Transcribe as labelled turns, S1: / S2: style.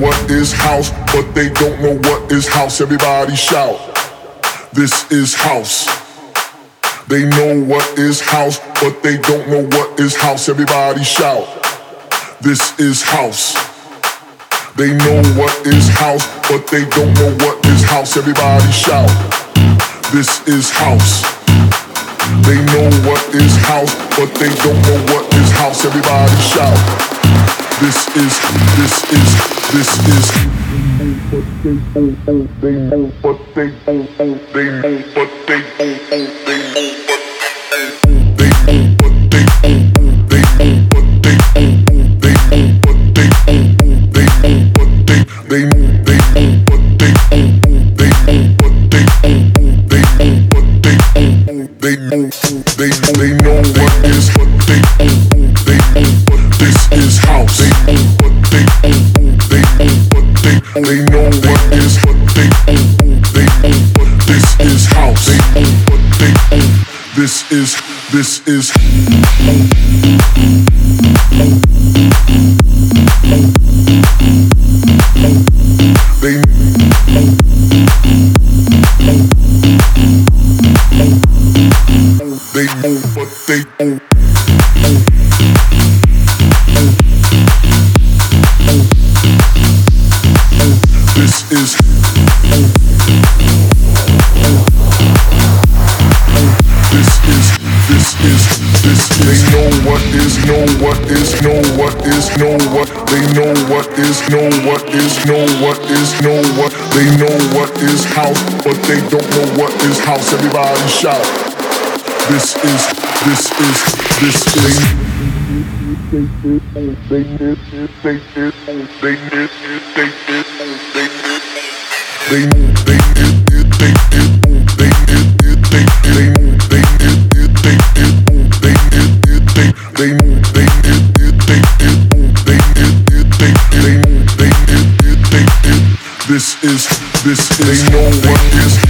S1: What is house, but they don't know what is house. Everybody shout. This is house. They know what is house, but they don't know what is house. Everybody shout. This is house. They know what is house, but they don't know what is house. Everybody shout. This is house. They know what is house, but they don't know what is house. Everybody shout. This is, this is, this is. They they they they this is. Is know what is know what they know what is know what is know what is know what they know what is house but they don't know what is house everybody shout. This is this is this is. They they they they they they they this this is no what is